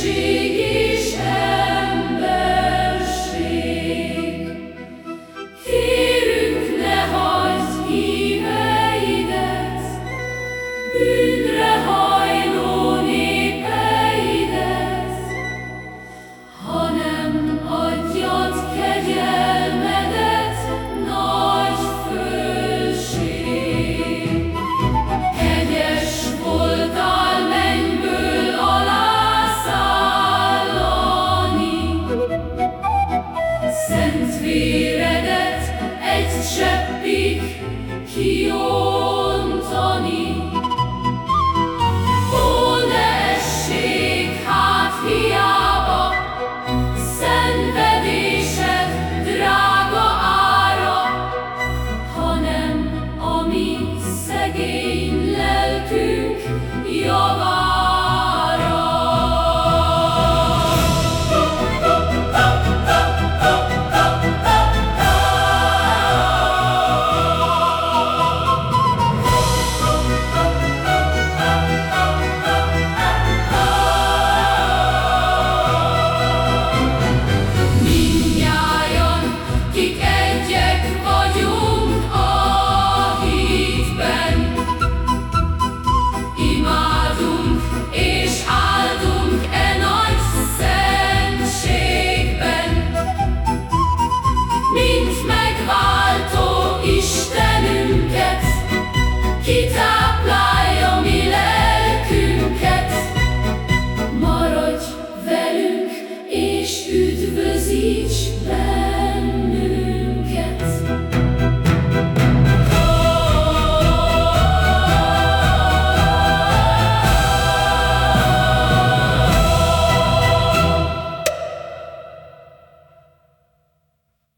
she véredet egy seppig hiol. kitáplálja mi lelkünket. Maradj velünk és üdvözíts be!